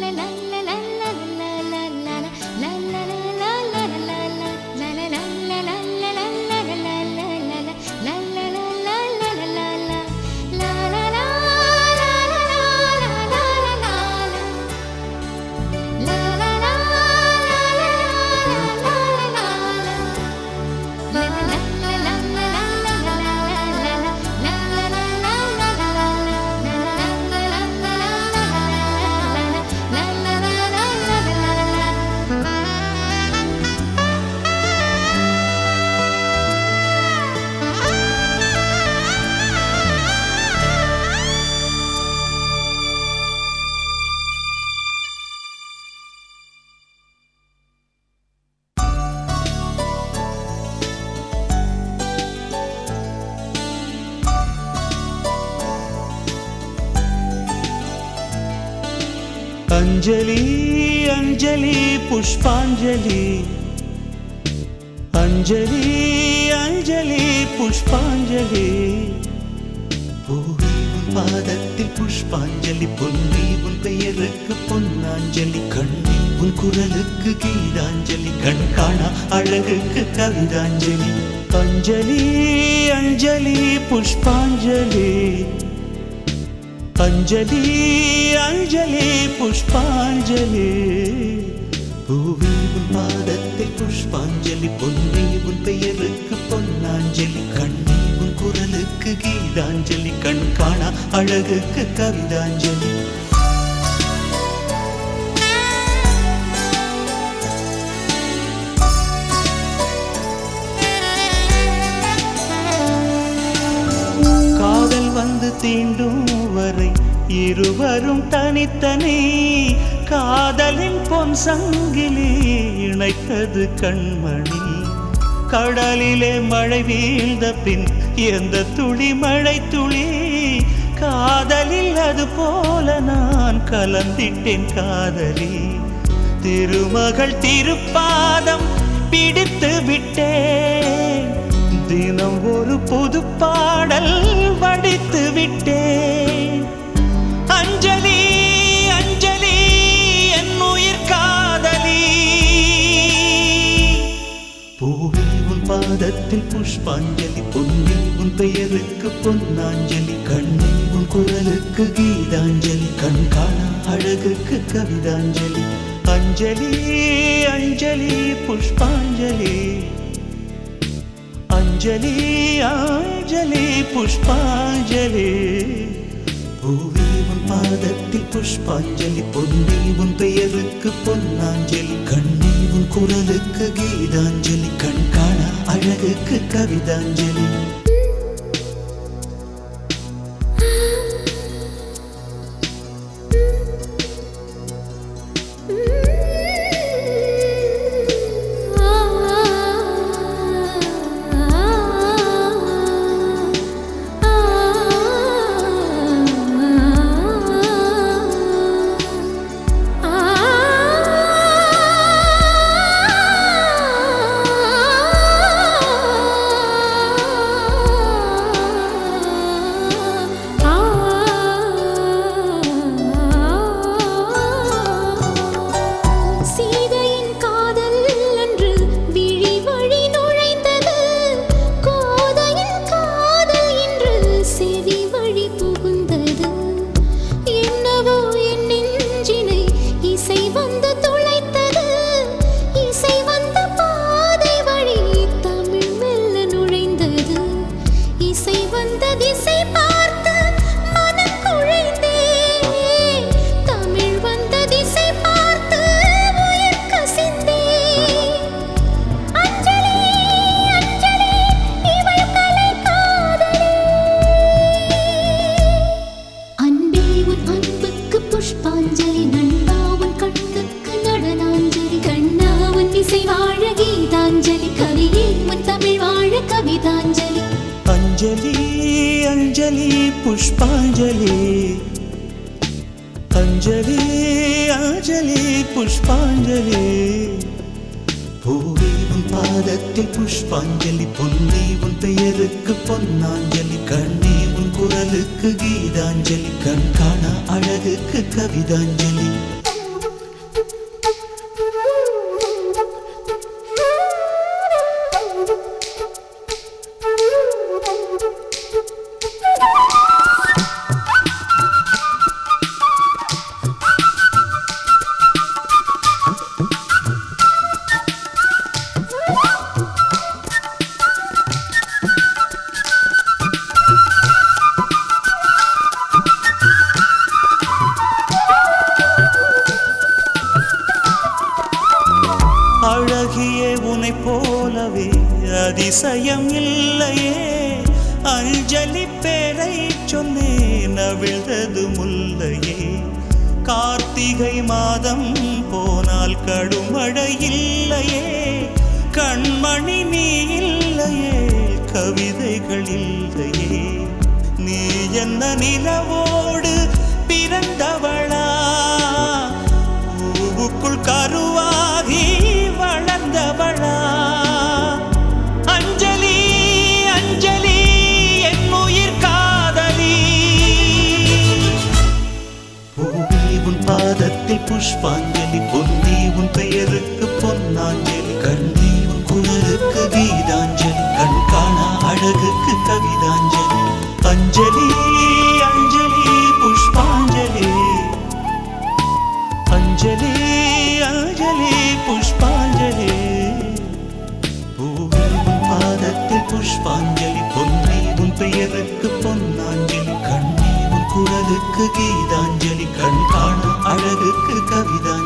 la la la la அஞ்சலி அஞ்சலி புஷ்பாஞ்சலி. அஞ்சலி அஞ்சலி புஷ்பாஞ்சலி. பூவி பாதத்தில் புஷ்பாஞ்சலி பொன்னி உன் பெயருக்கு பொன்னாஞ்சலி கண்ணி உன் குரலுக்கு கீதாஞ்சலி கண் காணா அழகுக்கு கவிதாஞ்சலி. அஞ்சலி அஞ்சலி புஷ்பாஞ்சலி. அஞ்சலி அஞ்சலி புஷ்பாஞ்சலி. பூவி உன் பாதத்தில் புஷ்பாஞ்சலி பொன்னி உன் பெயருக்கு பொன்னாஞ்சலி. கண்ணி உன் குரலுக்கு கீதாஞ்சலி கண் காணா அழகுக்கு கவிதாஞ்சலி. இருவரும் தனித்தனி. காதலின் பொன் சங்கிலி இணைத்தது கண்மணி. கடலிலே மழை வீழ்ந்த பின் எந்த துளி மழை துளி? காதலில் அது போல நான் கலந்திட்டேன் காதலி. திருமகள் திருப்பாதம் பிடித்து விட்டேன். தினம் ஒரு புது பாடல் வடித்து விட்டேன். பாதத்தில் புஷ்பாஞ்சலி பொன்னி உன் பெயருக்கு பொன்னாஞ்சலி கண்ணில் உன் குரலுக்கு கீதாஞ்சலி கண் காணா அழகுக்கு கவிதாஞ்சலி. அஞ்சலி அஞ்சலி புஷ்பாஞ்சலி. அஞ்சலி அஞ்சலி புஷ்பாஞ்சலி. பூவி உன் பாதத்தில் புஷ்பாஞ்சலி பொன்னி உன் பெயருக்கு பொன்னாஞ்சலி கண்ணி உன் குரலுக்கு கீதாஞ்சலி கண் அழகுக்கு கவிதாஞ்சலி இசை வாழ கீதாஞ்சலி கவியே உன் தமிழ் வாழ கவிதாஞ்சலி. அஞ்சலி அஞ்சலி புஷ்பாஞ்சலி. அஞ்சலி அஞ்சலி புஷ்பாஞ்சலி. பூவி உன் பாதத்தில் புஷ்பாஞ்சலி பொன்னே உன் பெயருக்கு பொன்னாஞ்சலி கண்ணே உன் குரலுக்கு கீதாஞ்சலி கண் காண அழகுக்கு கவிதாஞ்சலி. அழகிய உனை போலவே. அதிசயம் இல்லையே. அஞ்சலி பேரை சொன்னேன் அவிழ்ந்தது முல்லையே. கார்த்திகை மாதம் போனால் கடுமழை இல்லையே. கண்மணி நீ இல்லையே. கவிதைகள் இல்லையே. நீ என்ன நிலவோ புஷ்பாஞ்சலி பொன்னி உன் பெயருக்கு பொன்னாஞ்சலி. கண்ணி உன் குரலுக்கு கீதாஞ்சலி. கண் காணா அழகுக்கு கவிதாஞ்சலி. அஞ்சலி அஞ்சலி புஷ்பாஞ்சலி. அஞ்சலி அஞ்சலி புஷ்பாஞ்சலி. பூவி உன் பாதத்தில் புஷ்பாஞ்சலி. பொன்னி உன் பெயருக்கு பொன்னாஞ்சலி. கண்ணி உன் குரலுக்கு கீ que cavidad.